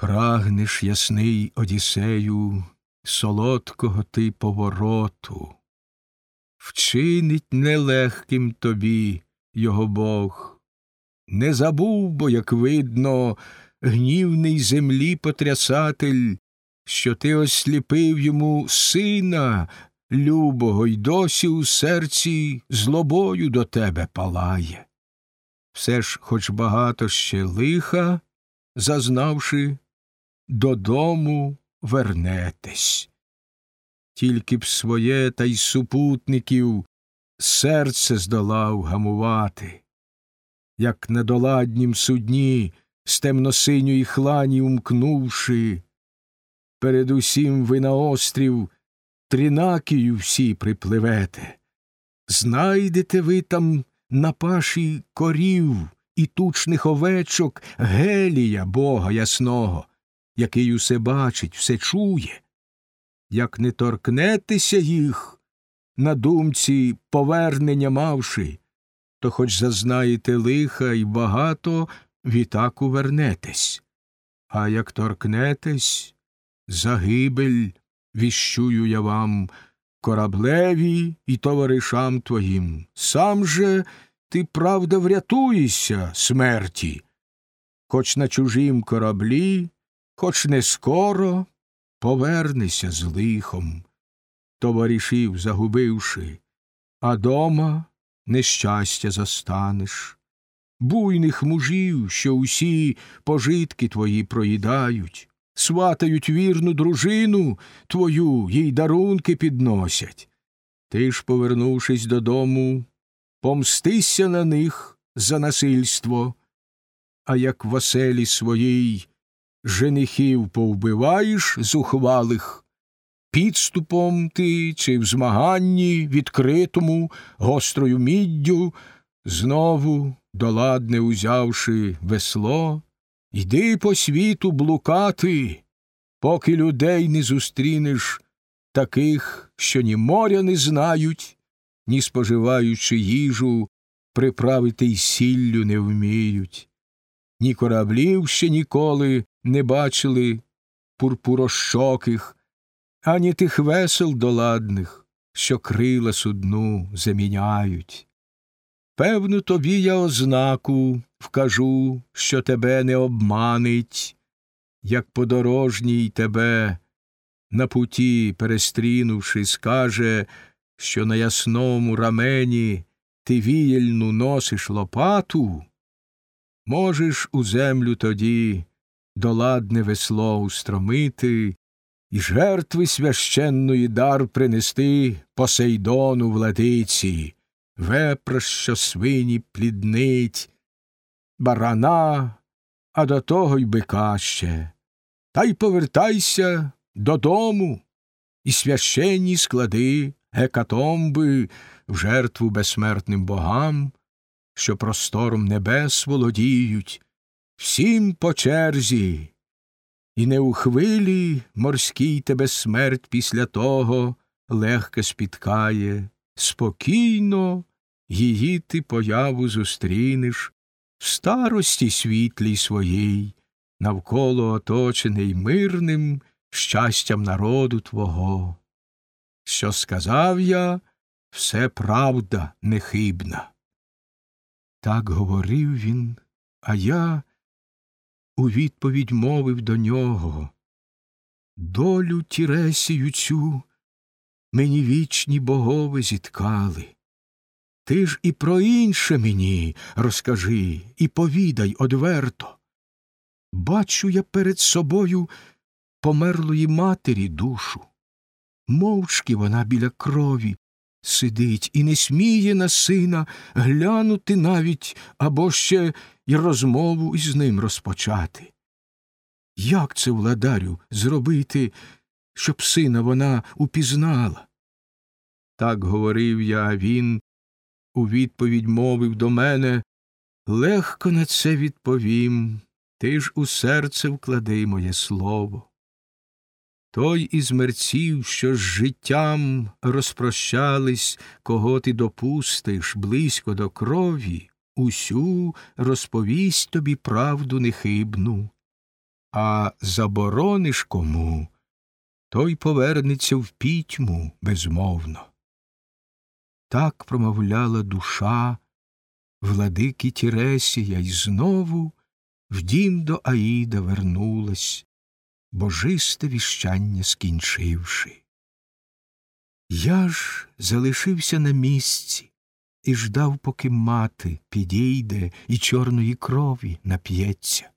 Прагнеш ясний Одіссею, солодкого ти повороту, вчинить нелегким тобі його Бог. Не забув, бо, як видно, гнівний землі потрясатель, що ти осліпив йому сина любого, й досі у серці злобою до тебе палає. Все ж, хоч багато ще лиха, зазнавши, додому вернетесь. Тільки б своє та й супутників серце здолав гамувати, як на доладнім судні з темносиньої хлані умкнувши, передусім ви на острів Тринакію всі припливете. Знайдете ви там на паші корів і тучних овечок гелія Бога ясного, який усе бачить, все чує. Як не торкнетеся їх, на думці повернення мавши, то хоч зазнаєте лиха і багато відтак увернетесь. А як торкнетесь, загибель віщую я вам, кораблеві і товаришам твоїм. Сам же ти, правда, врятуєшся смерті, хоч на чужім кораблі, хоч не скоро повернешся з лихом, товаришів загубивши, а дома нещастя застанеш. Буйних мужів, що усі пожитки твої проїдають, сватають вірну дружину твою, їй дарунки підносять. Ти ж, повернувшись додому, помстися на них за насильство, а як в оселі своїй женихів повбиваєш зухвалих, підступом ти чи в змаганні відкритому гострою міддю, знову, доладне узявши весло, йди по світу блукати, поки людей не зустрінеш таких, що ні моря не знають, ні споживаючи їжу, приправити й сіллю не вміють, ні кораблів ще ніколи не бачили пурпурощоких, ані тих весел доладних, що крила судну заміняють. Певну тобі я ознаку вкажу, що тебе не обманить, як подорожній тебе на путі перестрінувши, скаже, що на ясному рамені ти віяльну носиш лопату, можеш у землю тоді доладне весло устромити і жертви священної дар принести Посейдону владиці, вепра, що свині пліднить, барана, а до того й бика ще. Та й повертайся додому, і священні склади гекатомби в жертву безсмертним богам, що простором небес володіють, всім по черзі, і не у хвилі морській тебе смерть після того легко спіткає, спокійно її ти появу зустрінеш в старості світлій своїй, навколо оточений мирним щастям народу твого. Що сказав я, все правда нехибна. Так говорив він, а я у відповідь мовив до нього Долю тіресію цю мені вічні богови зіткали. Ти ж і про інше мені розкажи і повідай одверто. Бачу я перед собою померлої матері душу. Мовчки вона біля крові сидить і не сміє на сина глянути навіть або ще й розмову із ним розпочати. Як це, владарю, зробити, щоб сина вона упізнала? Так говорив я, а він у відповідь мовив до мене легко на це відповім, ти ж у серце вклади моє слово. Той із мерців, що з життям розпрощались, кого ти допустиш близько до крові, усю розповість тобі правду нехибну. а заборониш кому, той повернеться в пітьму безмовно. Так промовляла душа владики Тіресія, й знову в дім до Аїда вернулась, божисте віщання скінчивши. Я ж залишився на місці і ждав, поки мати підійде і чорної крові нап'ється.